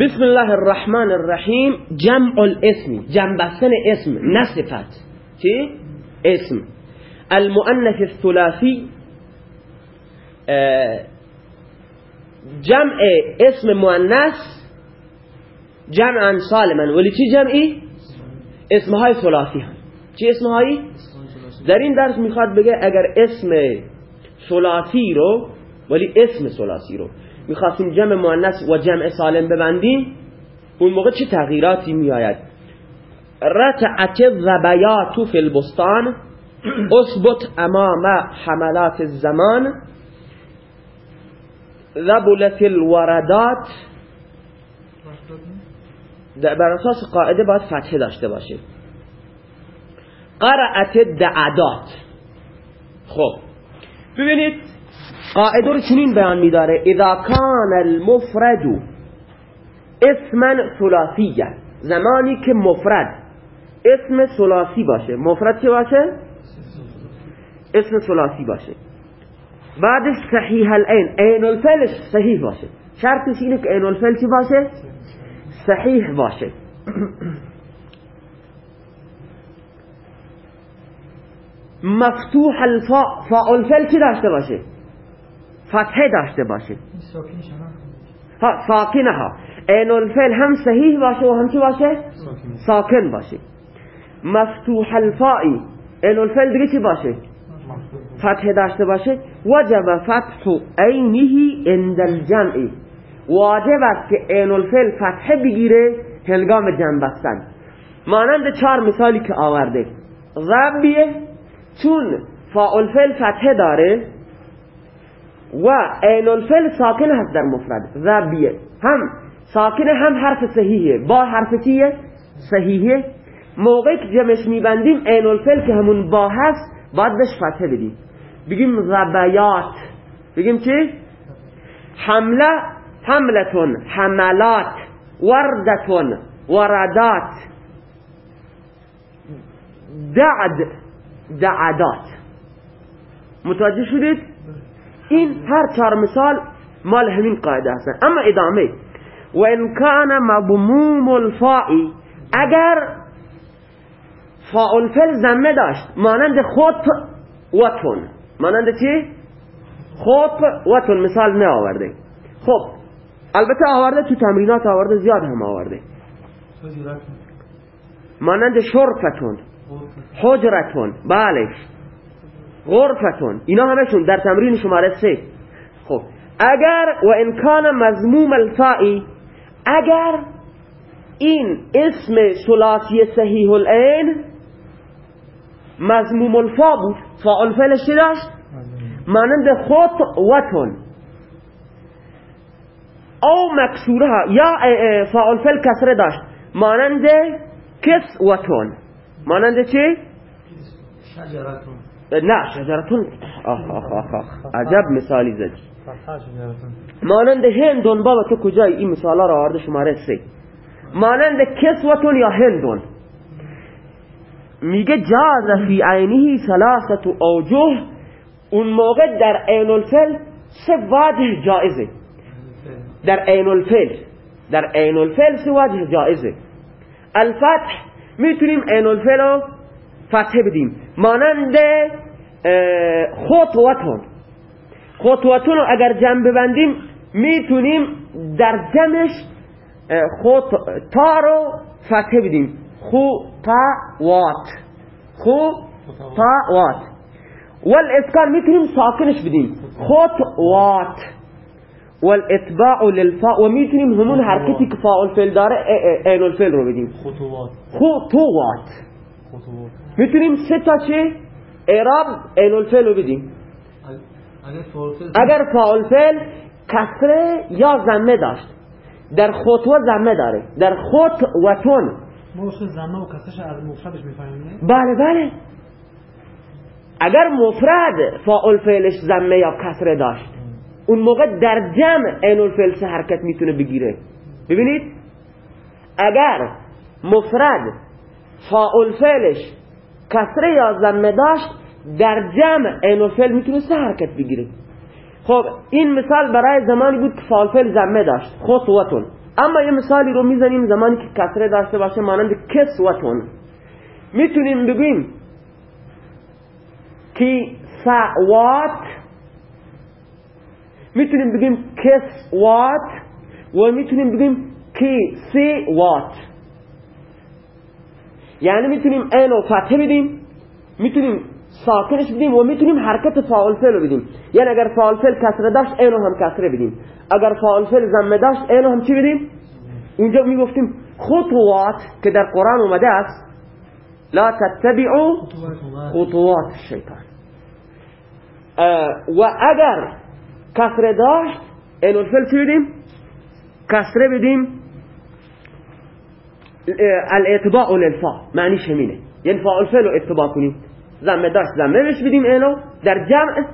بسم الله الرحمن الرحیم جمع الاسم جمع بستن اسم نصفت چی؟ اسم المؤنث الثلاثی جمع اسم مؤنث جمعا سالما ولی چی جمعی؟ اسمهای ثلاثی هم چی اسمهایی؟ در این درس می‌خواد بگه اگر اسم ثلاثی رو ولی اسم ثلاثی رو می‌خواستیم جمع مؤنث و جمع سالم ببندیم اون موقع چه تغییراتی میآید؟ رتعت الظبیات فی البستان اثبت امام حملات الزمان ذبلت الوردات. بر اساس قاعده باید فتحه داشته باشه قرأت الدعدات خب ببینید قاعده رو چنین بیان میداره اذا کان المفرد اسما ثلاثیه. زمانی که مفرد اسم ثلاثی باشه. مفرد چه باشه؟ اسم ثلاثی باشه. بعدش صحیح العین. عین الفعلش صحیح باشه. شرطش اینه که عین الفعل چی باشه؟ صحیح باشه. مفتوح الفاء. فاء الفعل چی داشته باشه؟ فتحه داشته باشه ها ساکنه ها. عین الفعل هم صحیح باشه و هم چی باشه؟ ساکن. باشه مفتوح الفائی عین الفعل دیگه چی باشه؟ فتحه داشته باشه. وجب فتح عینه عند الجمع. واجب است که عین الفعل فتحه بگیره هنگام جمع بستن. مانند چهار مثالی که آورده. ضبیه چون فاء الفعل فتحه داره. و عین الفعل ساکن هست در مفرد. ضبیه هم ساکن هم حرف صحیحه. با حرف چیه؟ صحیحه. موقعی که جمعش میبندیم عین الفعل که همون با هست باید بهش فتحه بدیم. بگیم ضبیات بگیم چی؟ حمله حملتون. حملات. وردتون. وردات. دعد. دعدات. متوجه شدید؟ این هر چهار مثال مال همین قاعده هستن. اما ادامه. و ان کان مضموم الفائی اگر فاء الفعل زمه داشت مانند خط و تون مانند چی؟ خط و تون مثال نه آورده خب البته آورده تو تمرینات آورده زیاد هم آورده. مانند شرفتون. حجرتون. بله. غرفتون. اینا همشون در تمرین شماره سه. خب اگر و انکان مضموم الفائی اگر این اسم سلاسی صحیح العین مضموم الفا بود فاعل داشت؟ مانند خط وتون. او مکسوره یا فاعل فعل کسره داشت. مانند کس وتون. مانند چی؟ شجرتون. نه شجرتون آخ آخ آخ آخ. عجب مثالی زدی. مانند هندون بابا تو کجایی؟ این مثالا را آورده شماره سه. مانند کسوتون یا هندون میگه جاز فی عینه ثلاثت اوجه. اون موقع در عین الفل سه وجه جائزه. در عین الفل در عین الفل سه وجه جائزه. الفتح می‌تونیم عین الفل رو فتحه بدیم. مانند خطوتون خطوتون. رو اگر جمع ببندیم می‌تونیم در جمعش خط تا رو فتحه بدیم. خو تا وات خو تا وات والاسکان می‌تونیم ساکنش بدیم. خط وات والاتباع للفاء. و می‌تونیم همون حرکتی که فاء الفعل داره عین الفعل رو بدیم. خطوات خطوات. خطوات. می‌تونیم سه تا چه اعراب عین الفعل رو بدیم. اگر فاعل فعل کسره یا زمه داشت. در خطوه زمه داره. در خط و تون زمه و کسش از مفردش می‌فهمیم بله بله. اگر مفرد فاعل فعلش زمه یا کسره داشت اون موقع در جمع عین الفعل سه حرکت می‌تونه بگیره. ببینید؟ اگر مفرد فاعل فعلش. کسره یا زمه داشت در جمع عین می‌تونه سه حرکت بگیره. خب این مثال برای زمانی بود که فاعل فعل زمه داشت. خطوتون اما یه مثالی رو می‌زنیم زمانی که کسره داشته باشه مانند کسوتون می‌تونیم بگیم کی سعوات می‌تونیم بگیم کسوات و می‌تونیم بگیم کی سی وات. یعنی می‌تونیم این و فتحه بدیم می‌تونیم ساکنش بدیم و می‌تونیم حرکت فاعل فعل بدیم. یعنی اگر فاعل فعل کسره داشت اینو هم کسره بدیم. اگر فاعل فعل زمه داشت اینو هم چی بدیم؟ اونجا می‌گفتیم خطوات که در قرآن اومده است. لا تتبعوا خطوات الشیطان. و اگر کسره داشت اینو الفعل چی بدیم؟ کسره بدیم. الاعتباع للفا معنیش همینه یعنی فاعل فعل رو اتباع کنیم زمه داشت زمه بش بدیم اینو در جمع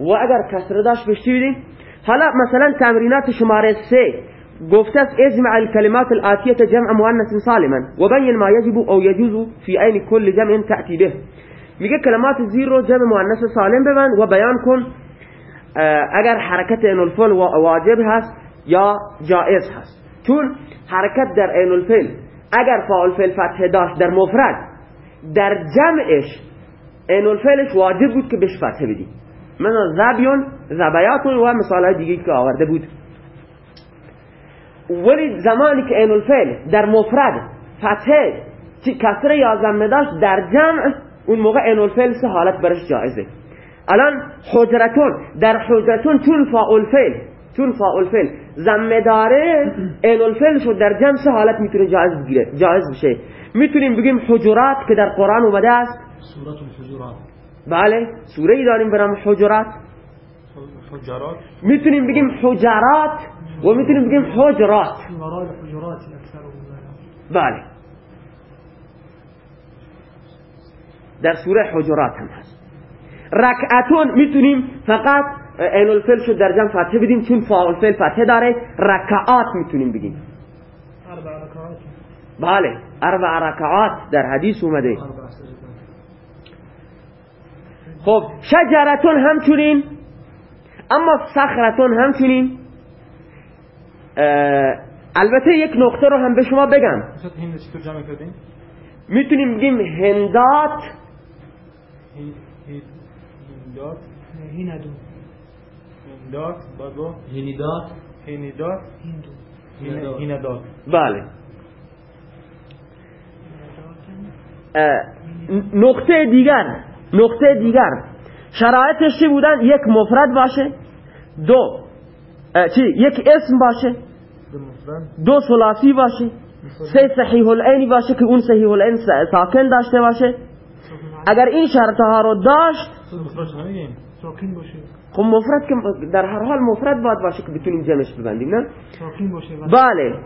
و اگر کسره داشت بش بدیم حالا مثلا تمرینات شمارة سه است اجمع الكلمات الآتية جمع مؤنث سالما. وبين ما يجب أو يجوز في عين كل جمع تأتي به. میگه کلمات زیر رو جمع مؤنث سالم ببند و بیان کن اگر حرکت این الفعل واجب هست یا جائز هست. چون حرکت در این الفعل اگر فاعل فعل فتح داشت در مفرد در جمعش این الفعلش واجب بود که بهش فتح بدی. من زبیون زبیاتون و مثال دیگه که آورده بود. ولی زمانی که این الفعل در مفرد فتح کسره یا زمه داشت در جمع اون موقع این الفعل سه حالت برش جایزه. الان حجرتون در حجرتون چون فاعل فعل چون فاعل فعل زمه داره این الفعل شد در جمع سه حالت می‌تونه جایز بگیره جایز بشه. می‌تونیم بگیم حجرات که در قرآن اومده است. سورة الحجرات. بله سوره ای داریم برام حجرات. حجرات. می‌تونیم بگیم حجرات و می‌تونیم بگیم حجرات. بله. در سوره حجرات هم هست. رکعتون می‌تونیم فقط این الفل شد در جمع فتحه بدیم. چون فاعل فعل فتحه داره رکعات می‌تونیم بگیم بله اربع رکعات در حدیث اومده. خب شجرتون همچنین اما صخرتون همچنین. البته یک نقطه رو هم به شما بگم. می‌تونیم بگیم هندات. هندات. هیندو هندات بگو هیندات هیندات هیندو هیندات بله. نقطه دیگر نقطه دیگر. شرایطش چی بودن؟ یک مفرد باشه. دو چی؟ یک اسم باشه. دو دو ثلاثی باشه. سه صحیح العینی باشه که اون صحیح العین ساکن داشته باشه. اگر این شرطها رو داشت خب مفرد که در هر حال مفرد باید باشه که بتونیم جمعش ببندیم نه؟ بله.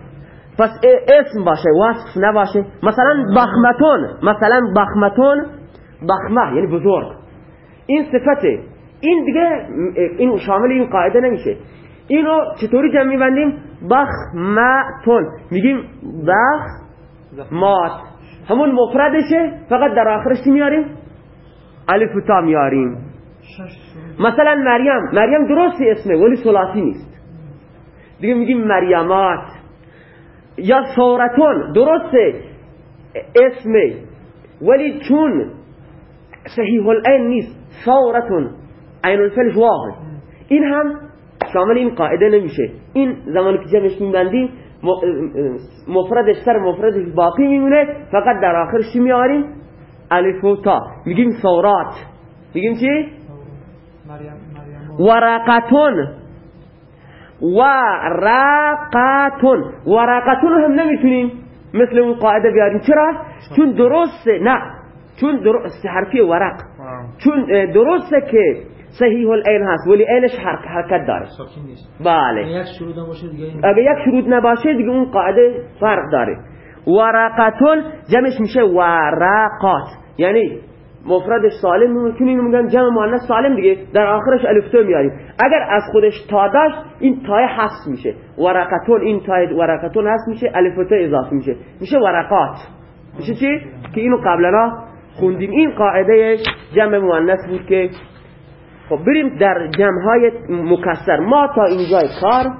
پس اسم باشه وصف نباشه. مثلا بخمتون مثلا بخمتون بخمه یعنی بزرگ. این صفته. این دیگه این شامل این قاعده نمیشه. اینو چطوری جمع میبندیم؟ بخمتون. میگیم بخمات. همون مفردشه فقط در آخرش میاریم؟ الف و تا میاریم. مثلا مریم مریم درست اسمه ولی ثلاثی نیست. دیگه میگیم مریمات. یا سورتون درسته اسمه ولی چون صحیح العین نیست سورتون عین الفلش واقع این هم شامل این قاعده نمیشه. این زمانی که جمعش میبندیم مفردش سر مفردش باقی میمونه. فقط در آخرش میاریم؟ الف و تا. میگیم سورات. میگیم چی؟ ورقتون. ورقتون. ورقتون هم نمی‌تونیم مثل اون قاعده بیاریم. چرا؟ چون درسته. نه. چون درست حرفی ورق. چون درسته که صحیح العین هست. ولی عینش حرک حرکت داره. ساکن نیست. بله. یک شروع هم باشه دیگه اگه یک شروط نباشه دیگه اون قاعده فرق داره. ورقتون جمعش میشه ورقات. یعنی مفردش سالم می‌تونیم میگن جمع مؤنث سالم دیگه. در آخرش الف تو میاریم. اگر از خودش تا داشت این تای حذف میشه. ورقتون این تای ورقتون حذف میشه الف و تا اضافه میشه. میشه ورقات. میشه چی؟ که اینو قبلا خوندیم. این قاعده جمع مؤنث بود که خب بریم در جمع های مکسر. ما تا اینجای کار